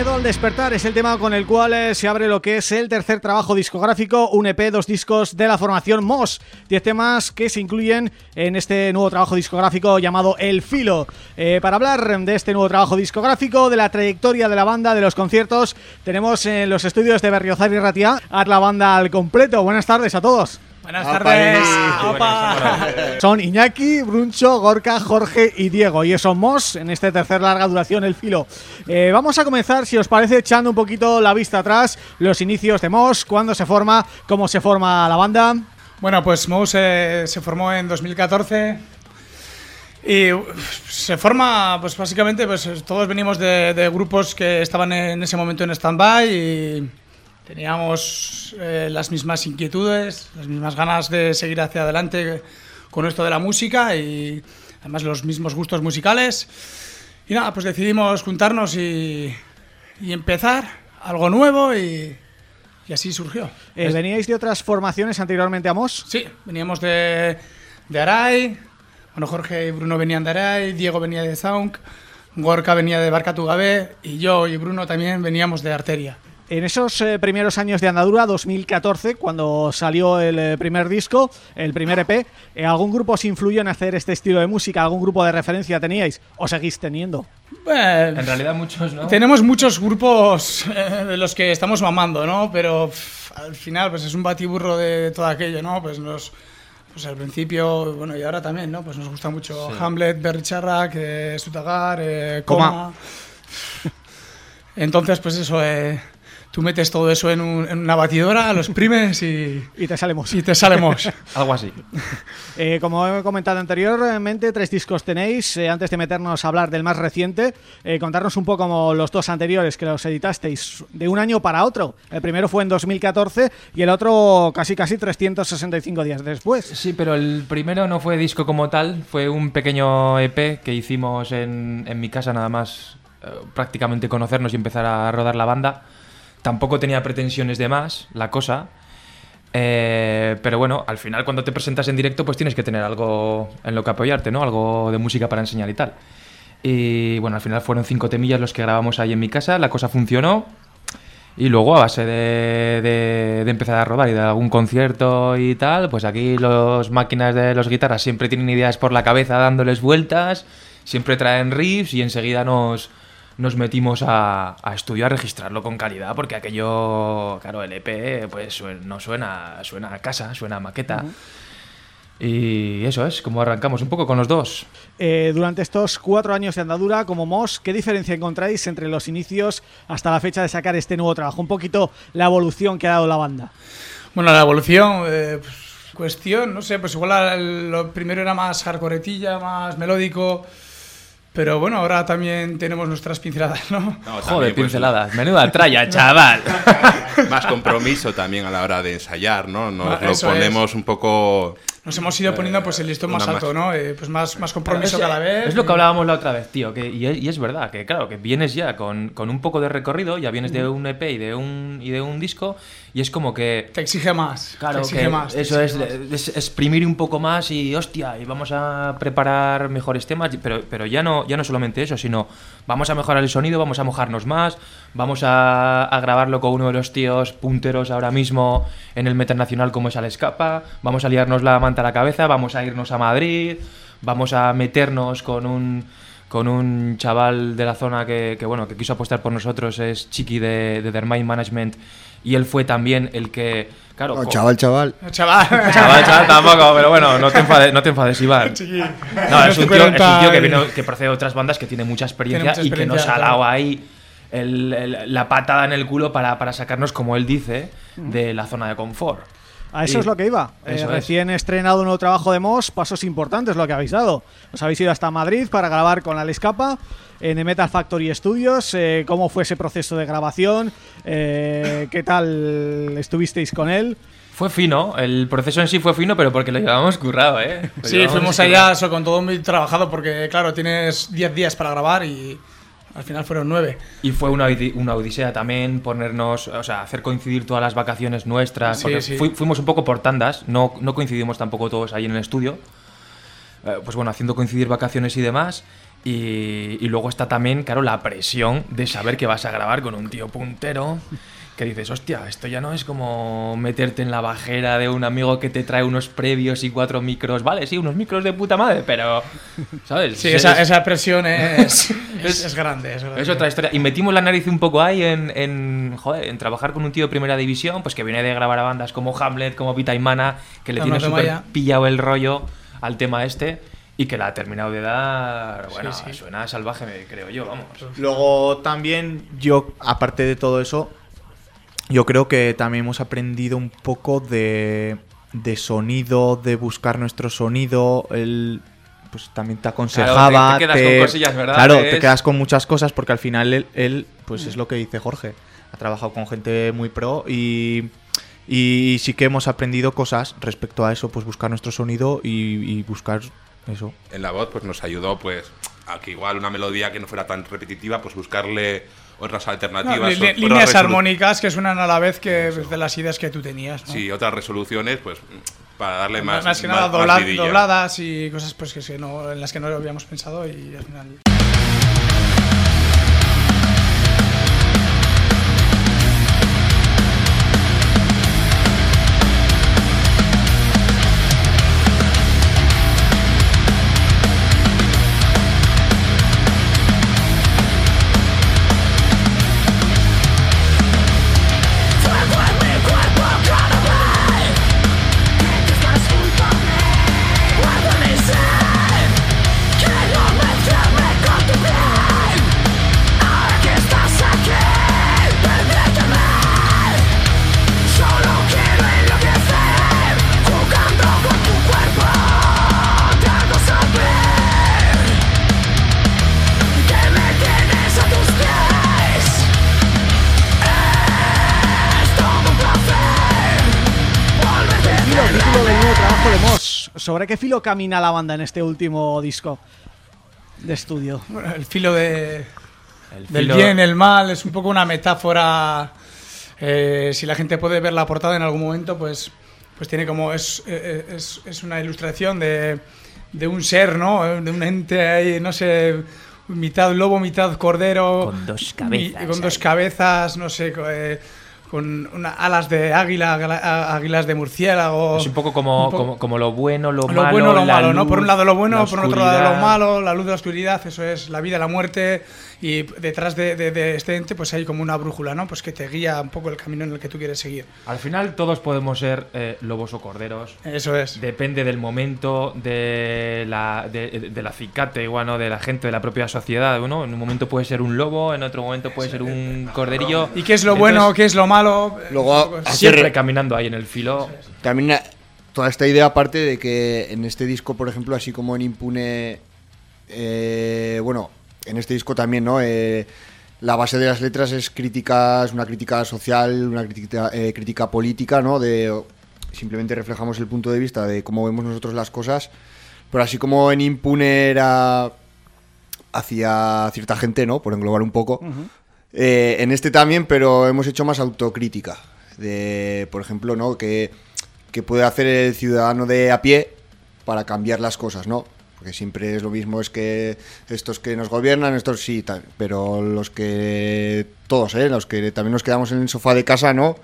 Miedo al despertar es el tema con el cual eh, se abre lo que es el tercer trabajo discográfico, un EP, dos discos de la formación MOS, diez temas que se incluyen en este nuevo trabajo discográfico llamado El Filo. Eh, para hablar de este nuevo trabajo discográfico, de la trayectoria de la banda, de los conciertos, tenemos en los estudios de Berriozar y Ratia a la banda al completo. Buenas tardes a todos. Buenas tardes. Son Iñaki, Bruncho, Gorka, Jorge y Diego y somos en este tercer larga duración El Filo. Eh, vamos a comenzar, si os parece, echando un poquito la vista atrás, los inicios de Moss, cuándo se forma, cómo se forma la banda. Bueno, pues Moss eh, se formó en 2014 y se forma, pues básicamente, pues todos venimos de, de grupos que estaban en ese momento en stand-by y Teníamos eh, las mismas inquietudes, las mismas ganas de seguir hacia adelante con esto de la música y además los mismos gustos musicales. Y nada, pues decidimos juntarnos y, empezar algo nuevo y, así surgió. Eh, ¿Veníais de otras formaciones anteriormente a MOS? Sí, veníamos de, de Aray, bueno, Jorge y Bruno venían de Aray, Diego venía de Zaunk, Gorka venía de Barca Tugabé y yo y Bruno también veníamos de Arteria. En esos eh, primeros años de andadura, 2014, cuando salió el eh, primer disco, el primer EP, eh, ¿algún grupo os influyó en hacer este estilo de música? ¿Algún grupo de referencia teníais o seguís teniendo? en realidad muchos, ¿no? Tenemos muchos grupos de los que estamos mamando, ¿no? Pero al final pues es un batiburro de todo aquello, ¿no? Pues nos... Pues al principio, bueno, y ahora también, ¿no? Pues nos gusta mucho Hamlet, Bercharrak, eh, Sutagar, Coma. Entonces, pues eso, eh, tú metes todo eso en, una batidora, lo exprimes y... y te salemos. Y te salemos. Algo así. Eh, como he comentado anteriormente, tres discos tenéis. Eh, antes de meternos a hablar del más reciente, eh, contarnos un poco como los dos anteriores que los editasteis de un año para otro. El primero fue en 2014 y el otro casi casi 365 días después. Sí, pero el primero no fue disco como tal, fue un pequeño EP que hicimos en, en mi casa nada más prácticamente conocernos y empezar a rodar la banda Tampoco tenía pretensiones de más, la cosa. Eh, pero bueno, al final cuando te presentas en directo pues tienes que tener algo en lo que apoyarte, ¿no? Algo de música para enseñar y tal. Y bueno, al final fueron cinco temillas los que grabamos ahí en mi casa, la cosa funcionó. Y luego a base de, de, empezar a rodar y de algún concierto y tal, pues aquí los máquinas de los guitarras siempre tienen ideas por la cabeza dándoles vueltas, siempre traen riffs y enseguida nos, nos metimos a, estudiar, a registrarlo con calidad, porque aquello, claro, el EP pues no suena, suena a casa, suena a maqueta. Y eso es, como arrancamos un poco con los dos. Eh, durante estos cuatro años de andadura, como MOS, ¿qué diferencia encontráis entre los inicios hasta la fecha de sacar este nuevo trabajo? Un poquito la evolución que ha dado la banda. Bueno, la evolución, eh, pues, cuestión, no sé, pues igual lo primero era más hardcoretilla, más melódico pero bueno, ahora también tenemos nuestras pinceladas, ¿no? Joder, pues, pinceladas. Menuda tralla, chaval. Más compromiso también a la hora de ensayar, ¿no? Nos ah, lo ponemos un poco nos hemos ido poniendo pues el listón más alto, ¿no? Eh, pues más, más compromiso cada vez. Es lo que hablábamos la otra vez, tío, que, y, es, verdad, que claro, que vienes ya con, con, un poco de recorrido, ya vienes de un EP y de un, y de un disco, y es como que... Te exige más. Claro, exige más, eso es, es, exprimir un poco más y, hostia, y vamos a preparar mejores temas, pero, pero ya, no, ya no solamente eso, sino vamos a mejorar el sonido, vamos a mojarnos más, vamos a, a grabarlo con uno de los tíos punteros ahora mismo en el Metal Nacional como es Al Escapa, vamos a liarnos la a la cabeza, vamos a irnos a Madrid, vamos a meternos con un con un chaval de la zona que, bueno que quiso apostar por nosotros, es Chiqui de, de Dermain Management y él fue también el que claro chaval chaval. Chaval. Chaval chaval tampoco pero bueno no te enfades no te enfades Iván no es un tío, es un tío que, viene, que procede de otras bandas que tiene mucha experiencia, y que nos ha dado ahí la patada en el culo para, para sacarnos como él dice de la zona de confort a eso es lo que iba. Eh, recién estrenado un nuevo trabajo de Moss, pasos importantes lo que habéis dado. Os habéis ido hasta Madrid para grabar con la Escapa en Metal Factory Studios. Eh, ¿Cómo fue ese proceso de grabación? Eh, ¿Qué tal estuvisteis con él? Fue fino, el proceso en sí fue fino, pero porque lo llevábamos currado, ¿eh? sí, fuimos allá con todo muy trabajado porque, claro, tienes 10 días para grabar y al final fueron nueve. Y fue una, una odisea también ponernos, o sea, hacer coincidir todas las vacaciones nuestras. fuimos un poco por tandas, no, no coincidimos tampoco todos ahí en el estudio. Eh, pues bueno, haciendo coincidir vacaciones y demás. Y, y luego está también, claro, la presión de saber que vas a grabar con un tío puntero que dices, hostia, esto ya no es como meterte en la bajera de un amigo que te trae unos previos y cuatro micros. Vale, sí, unos micros de puta madre, pero. ¿Sabes? Sí, esa, esa presión es, es, grande, es, otra historia. Y metimos la nariz un poco ahí en, en, joder, en trabajar con un tío de primera división, pues que viene de grabar a bandas como Hamlet, como Vita y Mana, que le tiene súper pillado el rollo al tema este y que la ha terminado de dar. Bueno, suena salvaje, creo yo, vamos. Luego también, yo, aparte de todo eso, yo creo que también hemos aprendido un poco de, de sonido, de buscar nuestro sonido. El, pues también te aconsejaba. Claro, te, quedas con cosillas, ¿verdad? Claro, te quedas con muchas cosas porque al final él, pues es lo que dice Jorge. Ha trabajado con gente muy pro y, y sí que hemos aprendido cosas respecto a eso, pues buscar nuestro sonido y, buscar eso. En la voz, pues nos ayudó, pues, a que igual una melodía que no fuera tan repetitiva, pues buscarle otras alternativas. líneas armónicas que suenan a la vez que de las ideas que tú tenías. Sí, otras resoluciones, pues para darle más. Más que nada dobladas y cosas pues que no, en las que no habíamos pensado y al final. ¿Sobre qué filo camina la banda en este último disco de estudio? el filo de del bien, el mal, es un poco una metáfora. Eh, si la gente puede ver la portada en algún momento, pues, pues tiene como. Es, es, es una ilustración de, de, un ser, ¿no? De un ente ahí, no sé. Mitad lobo, mitad cordero. Con dos cabezas. con dos cabezas, no sé. Eh, con una, alas de águila, águilas de murciélago. Es un poco como, como, lo bueno, lo, malo. Lo bueno, lo malo, ¿no? Por un lado lo bueno, por otro lado lo malo, la luz de la oscuridad, eso es la vida, la muerte, y detrás de, este ente pues hay como una brújula, ¿no? Pues que te guía un poco el camino en el que tú quieres seguir. Al final todos podemos ser eh, lobos o corderos. Eso es. Depende del momento, de la, de, la cicate, igual, De la gente, de la propia sociedad, ¿no? En un momento puede ser un lobo, en otro momento puede ser un corderillo. ¿Y qué es lo bueno, qué es lo malo? Luego, siempre caminando ahí en el filo. También toda esta idea aparte de que en este disco, por ejemplo, así como en Impune, eh, bueno, en este disco también, ¿no? Eh, la base de las letras es crítica, es una crítica social, una crítica, eh, crítica política, ¿no? De, simplemente reflejamos el punto de vista de cómo vemos nosotros las cosas, pero así como en Impune era hacia cierta gente, ¿no? Por englobar un poco. Eh, en este también, pero hemos hecho más autocrítica. De, por ejemplo, ¿no? Que, que puede hacer el ciudadano de a pie para cambiar las cosas, ¿no? porque siempre es lo mismo, es que estos que nos gobiernan, estos sí, pero los que todos, ¿eh? los que también nos quedamos en el sofá de casa, ¿no?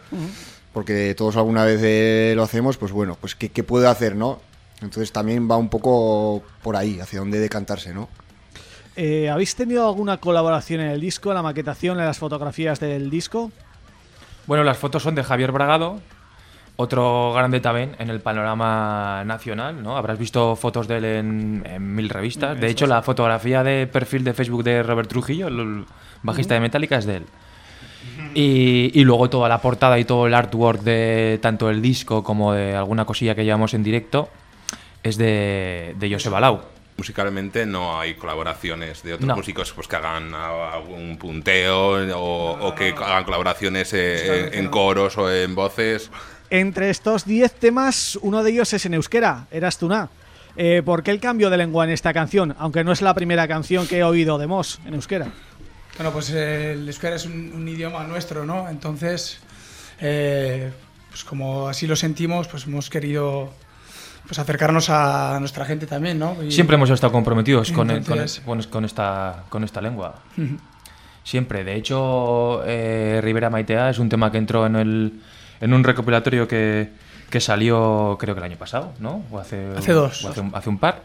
Porque todos alguna vez eh, lo hacemos, pues bueno, pues ¿qué, ¿qué puede hacer, no? Entonces también va un poco por ahí, hacia dónde decantarse, ¿no? Eh, ¿Habéis tenido alguna colaboración en el disco, en la maquetación, en las fotografías del disco? Bueno, las fotos son de Javier Bragado, otro grande también en el panorama nacional, ¿no? Habrás visto fotos de él en, mil revistas. De hecho, la fotografía de perfil de Facebook de Robert Trujillo, el bajista de Metallica, es de él. Y, luego toda la portada y todo el artwork de tanto el disco como de alguna cosilla que llevamos en directo es de, de José Balau. Musicalmente no hay colaboraciones de otros músicos pues, que hagan algún punteo o, que hagan colaboraciones eh, en coros o en voces. Entre estos 10 temas, uno de ellos es en euskera, Eras tú eh, ¿Por qué el cambio de lengua en esta canción? Aunque no es la primera canción que he oído de Moss en euskera. Bueno, pues eh, el euskera es un, idioma nuestro, ¿no? Entonces, eh, pues como así lo sentimos, pues hemos querido pues acercarnos a nuestra gente también, ¿no? Siempre hemos estado comprometidos con, con, esta, con esta lengua. Siempre. De hecho, eh, Rivera Maitea es un tema que entró en, el, en un recopilatorio que, que salió creo que el año pasado, ¿no? O hace, hace dos. hace, un, hace un par.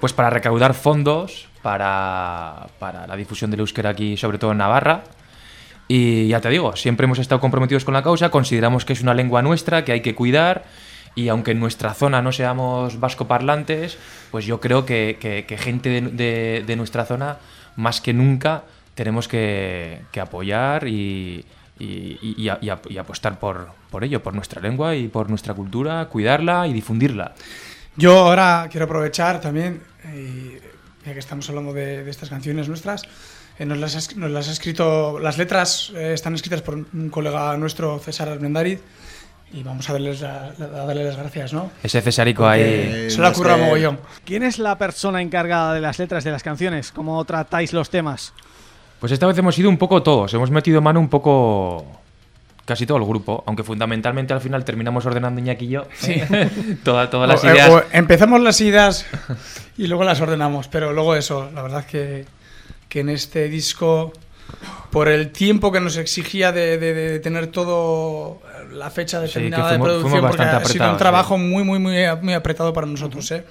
Pues para recaudar fondos para, para la difusión del euskera aquí, sobre todo en Navarra. Y ya te digo, siempre hemos estado comprometidos con la causa, consideramos que es una lengua nuestra, que hay que cuidar, y aunque en nuestra zona no seamos vascoparlantes, pues yo creo que, gente de, nuestra zona, más que nunca, tenemos que, apoyar y, apostar por, ello, por nuestra lengua y por nuestra cultura, cuidarla y difundirla. Yo ahora quiero aprovechar también, eh, ya que estamos hablando de, estas canciones nuestras, eh, nos, las nos, las ha, escrito, las letras eh, están escritas por un colega nuestro, César Armendariz, y vamos a darles, a darle las gracias, ¿no? Ese Cesarico ahí... Se la curra mogollón. ¿Quién es la persona encargada de las letras de las canciones? ¿Cómo tratáis los temas? Pues esta vez hemos ido un poco todos, hemos metido mano un poco casi todo el grupo, aunque fundamentalmente al final terminamos ordenando Iñaki y yo sí. todas las ideas. empezamos las ideas y luego las ordenamos, pero luego eso, la verdad que que en este disco, por el tiempo que nos exigía de, tener todo la fecha determinada de producción, porque ha sido un trabajo muy, muy, muy, muy apretado para nosotros, ¿eh?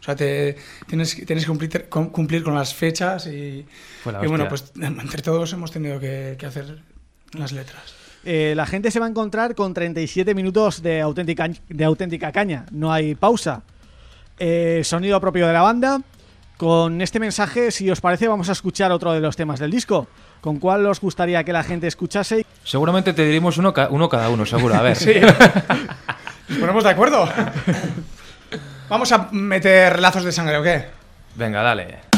O sea, te, tienes, tienes que cumplir, cumplir con las fechas y, bueno, pues entre todos hemos tenido que, hacer las letras. Eh, la gente se va a encontrar con 37 minutos de auténtica, de auténtica caña, no hay pausa. Eh, sonido propio de la banda, con este mensaje, si os parece, vamos a escuchar otro de los temas del disco. ¿Con cuál os gustaría que la gente escuchase? Seguramente te diremos uno, uno cada uno, seguro. A ver. sí. Nos ponemos de acuerdo. Vamos a meter lazos de sangre, ¿o qué? Venga, dale.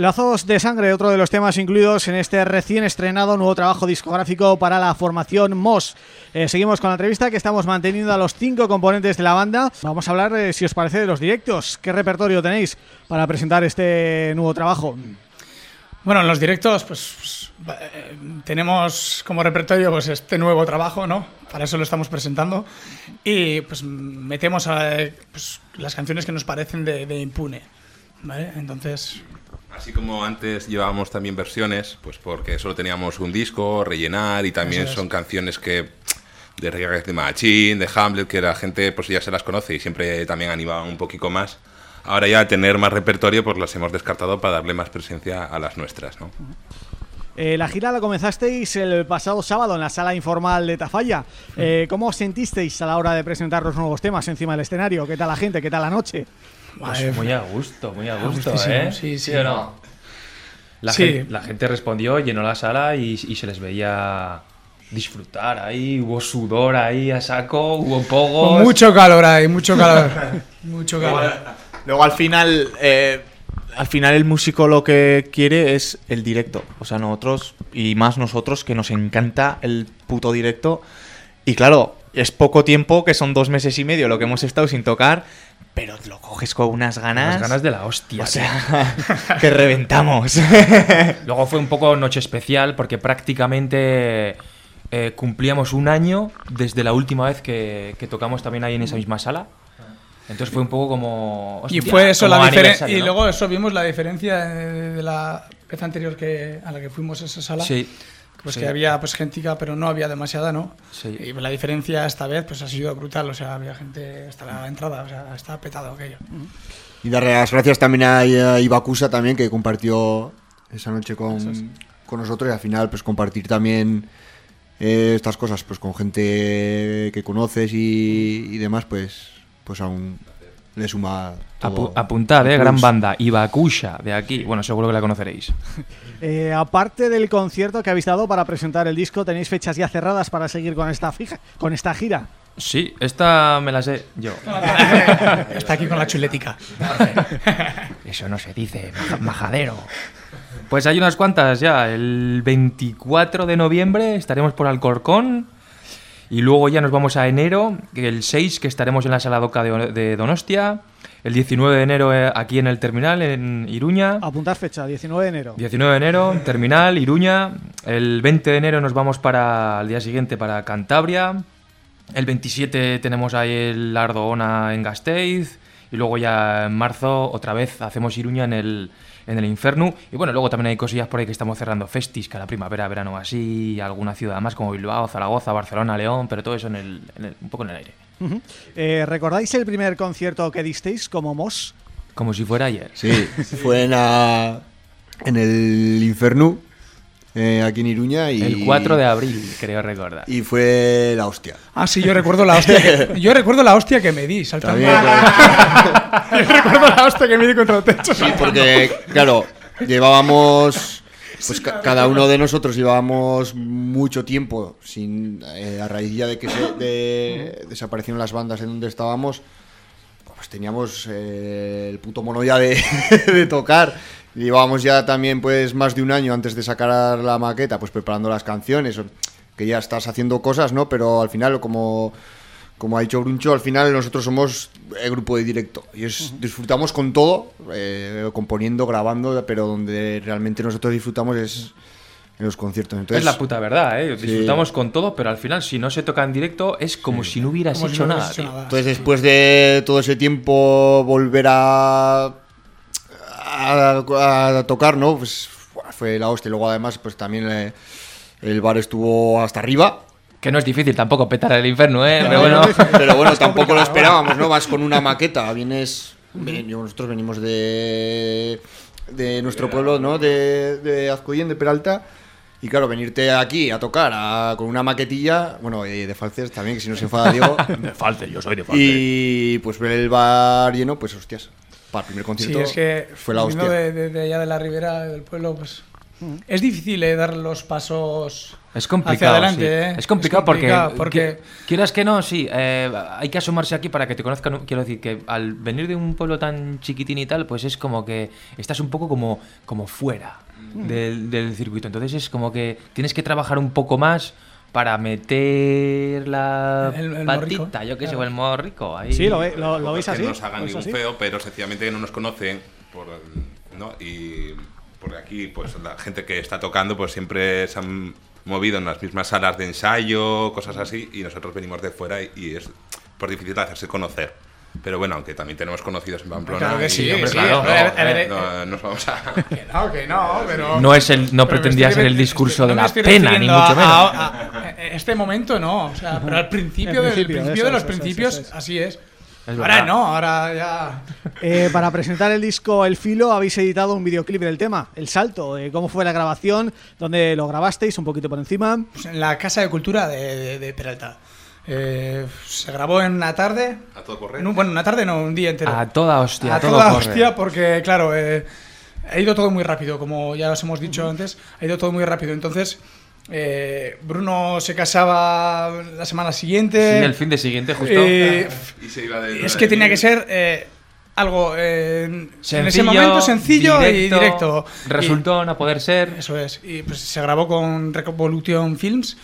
Lazos de sangre, otro de los temas incluidos en este recién estrenado nuevo trabajo discográfico para la formación MOS. Eh, seguimos con la entrevista que estamos manteniendo a los cinco componentes de la banda. Vamos a hablar, eh, si os parece, de los directos. ¿Qué repertorio tenéis para presentar este nuevo trabajo? Bueno, en los directos, pues, pues eh, tenemos como repertorio pues este nuevo trabajo, ¿no? Para eso lo estamos presentando. Y pues metemos pues, las canciones que nos parecen de, de Impune, ¿vale? Entonces... Así como antes llevábamos también versiones, pues porque solo teníamos un disco, rellenar, y también son canciones que de Reggae de Machine, de Hamlet, que la gente pues ya se las conoce y siempre también animaban un poquito más. Ahora ya tener más repertorio, pues las hemos descartado para darle más presencia a las nuestras, ¿no? Eh, la gira la comenzasteis el pasado sábado en la sala informal de Tafalla. Eh, ¿Cómo os sentisteis a la hora de presentar los nuevos temas encima del escenario? ¿Qué tal la gente? ¿Qué tal la noche? Pues muy a gusto, muy a gusto, ¿eh? Sí, sí. o no? La, Sí. Gente, la gente respondió, llenó la sala y, y se les veía disfrutar ahí, hubo sudor ahí a saco, hubo pogos. Mucho calor ahí, mucho calor. mucho calor. Luego al final, eh, al final el músico lo que quiere es el directo. O sea, nosotros, y más nosotros, que nos encanta el puto directo. Y claro, es poco tiempo, que son dos meses y medio lo que hemos estado sin tocar, pero lo coges con unas ganas. Las ganas de la hostia. O sea, que reventamos. Luego fue un poco noche especial porque prácticamente eh, cumplíamos un año desde la última vez que, que tocamos también ahí en esa misma sala. Entonces fue un poco como... Y hostia, fue eso la diferencia. Y ¿no? luego eso vimos la diferencia de, de la vez anterior que, a la que fuimos a esa sala. Sí. Pues sí. que había pues gentica, pero no había demasiada, ¿no? Sí. Y la diferencia esta vez pues ha sido brutal, o sea, había gente hasta la entrada, o sea, está petado aquello. Y darle las gracias también a, a Ibakusa también, que compartió esa noche con, con nosotros y al final pues compartir también eh, estas cosas pues con gente que conoces y, y demás, pues, pues aún le suma todo. Apu- apuntad, eh, gran banda, Ibakusha, de aquí. Bueno, seguro que la conoceréis. Eh, aparte del concierto que habéis dado para presentar el disco, ¿tenéis fechas ya cerradas para seguir con esta fija, con esta gira? Sí, esta me la sé yo. Está aquí con la chuletica. Eso no se dice, maja- majadero. Pues hay unas cuantas ya. El 24 de noviembre estaremos por Alcorcón. Y luego ya nos vamos a enero, el 6 que estaremos en la Sala Doca de, de Donostia. El 19 de enero eh, aquí en el terminal, en Iruña. Apuntar fecha, 19 de enero. 19 de enero, terminal, Iruña. El 20 de enero nos vamos para el día siguiente para Cantabria. El 27 tenemos ahí el Ardoona en Gasteiz. Y luego ya en marzo otra vez hacemos Iruña en el, en el Inferno. Y bueno, luego también hay cosillas por ahí que estamos cerrando festis, cada primavera, verano así, alguna ciudad más como Bilbao, Zaragoza, Barcelona, León, pero todo eso en el, en el- un poco en el aire. Eh, ¿Recordáis el primer concierto que disteis como Mos? Como si fuera ayer. Sí, fue en, la- en el Inferno, eh, aquí en Iruña. Y, El 4 de abril, creo recordar. Y fue la hostia. Ah, sí, yo recuerdo la hostia que, yo recuerdo la hostia que me di saltando. También, yo recuerdo la hostia que me di contra el techo. Sí, porque, claro, llevábamos. Pues ca- cada uno de nosotros llevábamos mucho tiempo sin. eh, a raíz ya de que se- de- desaparecieron las bandas en donde estábamos. Pues teníamos eh, el puto mono ya de, de tocar. Llevábamos ya también pues más de un año antes de sacar la maqueta, pues preparando las canciones. Que ya estás haciendo cosas, ¿no? Pero al final, como, como ha dicho Bruncho, al final nosotros somos el grupo de directo. Y es, disfrutamos con todo, eh, componiendo, grabando, pero donde realmente nosotros disfrutamos es en los conciertos. Entonces, es la puta verdad, ¿eh? Sí. Disfrutamos con todo, pero al final, si no se toca en directo, es como si no hubieras Como si hecho no nada. hecho nada. Entonces, después de todo ese tiempo, volver a, a, a tocar, ¿no? Pues fue la hostia. Luego, además, pues también eh, el bar estuvo hasta arriba. Que no es difícil tampoco petar el infierno, ¿eh? Pero bueno. Pero bueno, tampoco lo esperábamos, ¿no? Vas con una maqueta, vienes... ven- nosotros venimos de, de nuestro pueblo, ¿no? De, de Azcoyen, de Peralta. Y claro, venirte aquí a tocar a- con una maquetilla, bueno, y de falses también, que si no se enfada Diego. De falte, yo soy de y pues ver el bar lleno, pues hostias. Para el primer Sí, concierto es que fue la hostia. de, de- de allá de la ribera del pueblo, pues es difícil eh, dar los pasos Es complicado. hacia adelante. sí. eh. Es complicado porque, complicado porque qui- quieras que no, sí, eh, hay que asomarse aquí para que te conozcan. Quiero decir que al venir de un pueblo tan chiquitín y tal, pues es como que estás un poco como, como fuera del, del circuito. Entonces es como que tienes que trabajar un poco más para meter la El- el patita, morrico, yo qué sé, claro. o el morrico. Ahí. Sí, lo, veis es que así. no nos hagan ¿Lo veis ningún así? feo, pero sencillamente que no nos conocen. Por, ¿no? Y porque aquí, pues la gente que está tocando, pues siempre se han movido en las mismas salas de ensayo, cosas así, y nosotros venimos de fuera y, y es por difícil hacerse conocer. Pero bueno, aunque también tenemos conocidos en Pamplona. Claro que sí, hombre, sí, claro. a ver, a ver, No, eh, no, nos vamos a. Que no, que no, pero... No es el, no pretendía ser el discurso no de la pena, ni mucho menos. a- a- a este momento no, o sea, pero al principio, del principio, principio eso de los eso es, principios, eso es. así es. Es ahora no, ahora ya... Eh, para presentar el disco El Filo habéis editado un videoclip del tema, El Salto. Eh, ¿Cómo fue la grabación? ¿Dónde lo grabasteis? Un poquito por encima. Pues en la Casa de Cultura de, de- de Peralta. Eh, se grabó en una tarde. A todo correr. un- bueno, una tarde no, un día entero. A toda hostia, a todo toda corre. hostia, porque claro, eh, ha ido todo muy rápido, como ya os hemos dicho antes, ha ido todo muy rápido. Entonces, eh, Bruno se casaba la semana siguiente. Sí, el fin de siguiente justo. Eh, Y se iba de- es que tenía que ser eh, algo eh, en- en ese Sencillo, momento sencillo y directo. Resultó no poder ser. Eso es. Y pues se grabó con Revolution Films.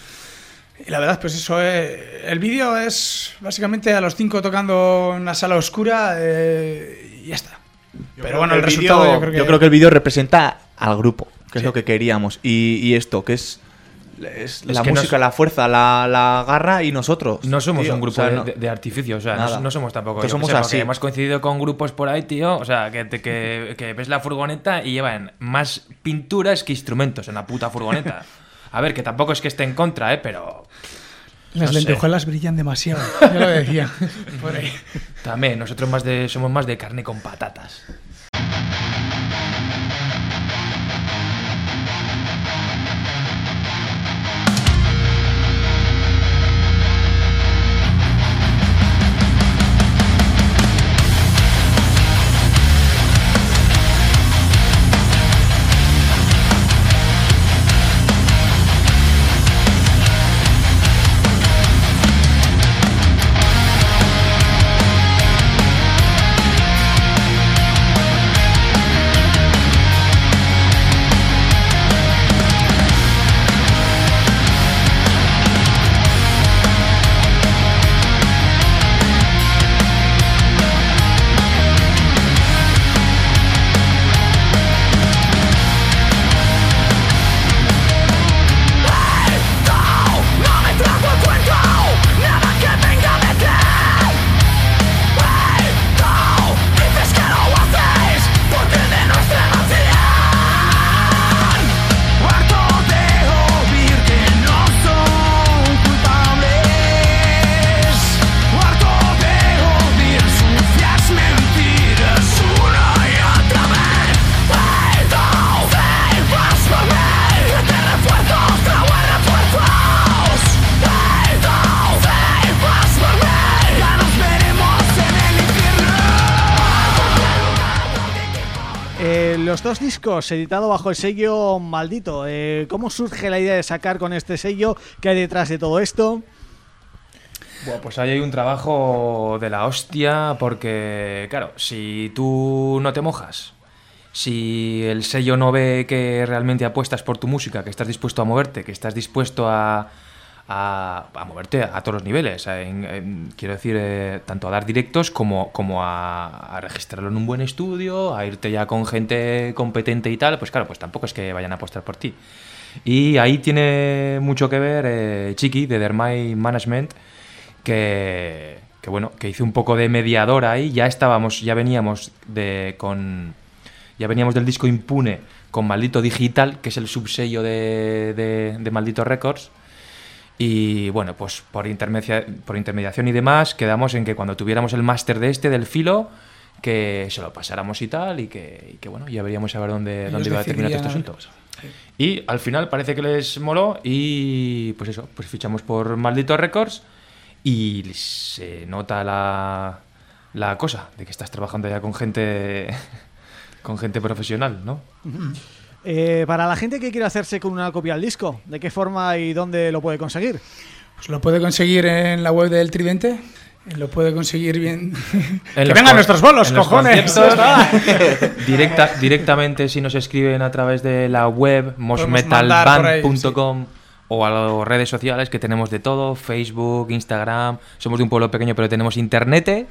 Y la verdad, pues eso, eh, el vídeo es básicamente a los cinco tocando en una sala oscura eh, y ya está. Pero bueno, el, resultado yo creo que... el vídeo representa al grupo, que es lo que queríamos. Y, y esto, que es, es la que música, nos- la fuerza, la, la garra y nosotros. No somos tío. un grupo O sea, de, no- de- artificio, o sea, Nada. no, no somos tampoco. Qué somos porque así. Hemos coincidido con grupos por ahí, tío. O sea, que, te- que, que ves la furgoneta y llevan más pinturas que instrumentos en la puta furgoneta. A ver, que tampoco es que esté en contra, ¿eh? Pero Las no sé. lentejuelas brillan demasiado. Ya lo decía. Por ahí. también nosotros más de, somos más de carne con patatas. Eh, los dos discos editados bajo el sello Maldito. Eh, ¿Cómo surge la idea de sacar con este sello? ¿Qué hay detrás de todo esto? Bueno, pues ahí hay un trabajo de la hostia porque, claro, si tú no te mojas, si el sello no ve que realmente apuestas por tu música, que estás dispuesto a moverte, que estás dispuesto a, a, moverte a todos los niveles, quiero decir, eh, tanto a dar directos como, como a, a registrarlo en un buen estudio, a irte ya con gente competente y tal, pues claro, pues tampoco es que vayan a apostar por ti. Y ahí tiene mucho que ver eh, Chiqui de Dermay Management, que, bueno, que hizo un poco de mediador ahí. Ya estábamos, ya veníamos de con ya veníamos del disco Impune con Maldito Digital, que es el subsello de, de, de Maldito Records. Y bueno, pues por, intermedia- por intermediación y demás, quedamos en que cuando tuviéramos el máster de este, del filo, que se lo pasáramos y tal, y que, y que bueno, ya veríamos a ver dónde, dónde iba a terminar todo este asunto. Y al final parece que les moló y pues eso, pues fichamos por Maldito Records y se nota la, la cosa de que estás trabajando ya con gente con gente profesional, ¿no? Eh, para la gente que quiere hacerse con una copia del disco, ¿de qué forma y dónde lo puede conseguir? Pues lo puede conseguir en la web del Tridente. Lo puede conseguir bien. que los vengan nuestros bolos, en los cojones. Directa, directamente si nos escriben a través de la web mosmetalband.com o a las redes sociales que tenemos de todo, Facebook, Instagram. Somos de un pueblo pequeño pero tenemos internet.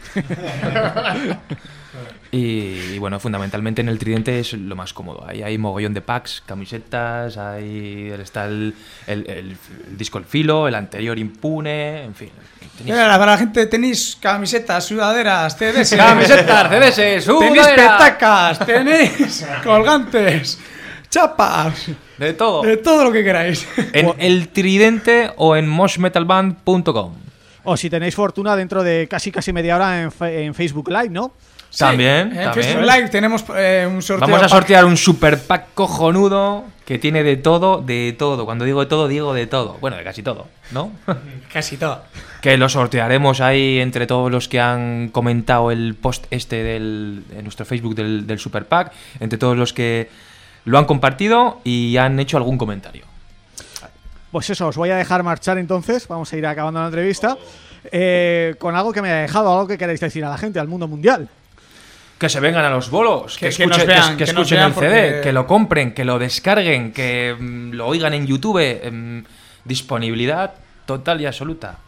Y, y bueno, fundamentalmente en el Tridente es lo más cómodo. Ahí hay mogollón de packs, camisetas, ahí está el, el- el- el disco El Filo, el anterior Impune, en fin. tenéis- Mira, para la gente tenéis camisetas, sudaderas, CDs. Camisetas, CDs, Tenéis sudadera. petacas, tenéis colgantes, chapas, de todo. de todo lo que queráis. En el Tridente o en moshmetalband.com. O si tenéis fortuna dentro de casi casi media hora en, en Facebook Live, ¿no? También, En también. Facebook Live tenemos eh, un sorteo. Vamos a pack. sortear un super pack cojonudo que tiene de todo, de todo. Cuando digo de todo, digo de todo. Bueno, de casi todo, ¿no? Casi todo. que lo sortearemos ahí entre todos los que han comentado el post este del, en nuestro Facebook del, del super pack, entre todos los que lo han compartido y han hecho algún comentario. Pues eso, os voy a dejar marchar entonces, vamos a ir acabando la entrevista, eh, con algo que me ha dejado, algo que queréis decir a la gente, al mundo mundial. Que se vengan a los bolos, que, Que- que escuchen, vean, que- escuchen el CD, porque- que lo compren, que lo descarguen, que mm, lo oigan en YouTube. mm, disponibilidad total y absoluta.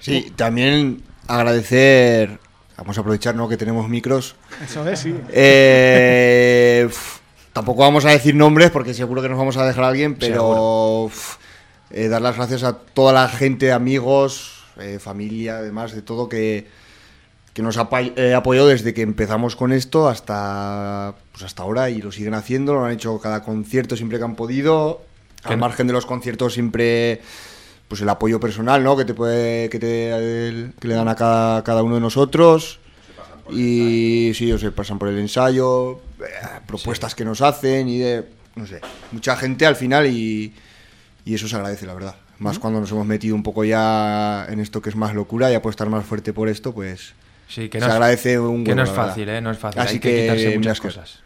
Sí, también agradecer. Vamos a aprovechar, ¿no? Que tenemos micros. Eso es, sí. Eh, uf, tampoco vamos a decir nombres porque seguro que nos vamos a dejar a alguien, pero uf, eh, dar las gracias a toda la gente, amigos, eh, familia, además de todo que, que nos ha eh, apoyado desde que empezamos con esto hasta, pues hasta ahora y lo siguen haciendo, lo han hecho cada concierto siempre que han podido, al margen de los conciertos siempre pues el apoyo personal ¿no? que te puede que, te, que le dan a cada, cada uno de nosotros. Y sí, o se pasan por el ensayo, eh, propuestas que nos hacen y de, no sé, mucha gente al final y, y eso se agradece, la verdad. Más cuando nos hemos metido un poco ya en esto que es más locura y apostar más fuerte por esto, pues Sí, que se no, es, agradece un que no es fácil, ¿eh? No es fácil. Así Hay que, quitarse que, muchas cosas.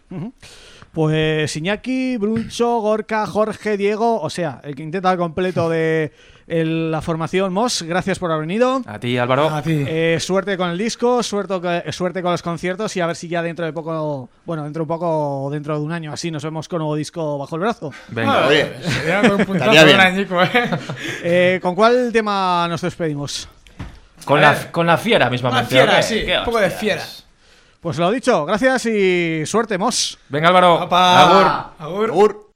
Pues Iñaki, Bruncho, Gorka, Jorge, Diego, o sea, el quinteto al completo de el- la formación MOS, gracias por haber venido. A ti, Álvaro. A ti. Eh, suerte con el disco, suerte, suerte con los conciertos y a ver si ya dentro de poco, bueno, dentro de un poco o dentro de un año así nos vemos con nuevo disco bajo el brazo. Venga. Oye, Sería un puntazo un añico, ¿eh? Eh, ¿Con cuál tema nos despedimos? Con, la, con la fiera mismamente. Una fiera, sí, ¿Qué un poco de fiera. Pues lo dicho, gracias y suerte, Mos. Venga, Álvaro. Agur. Agur. Agur.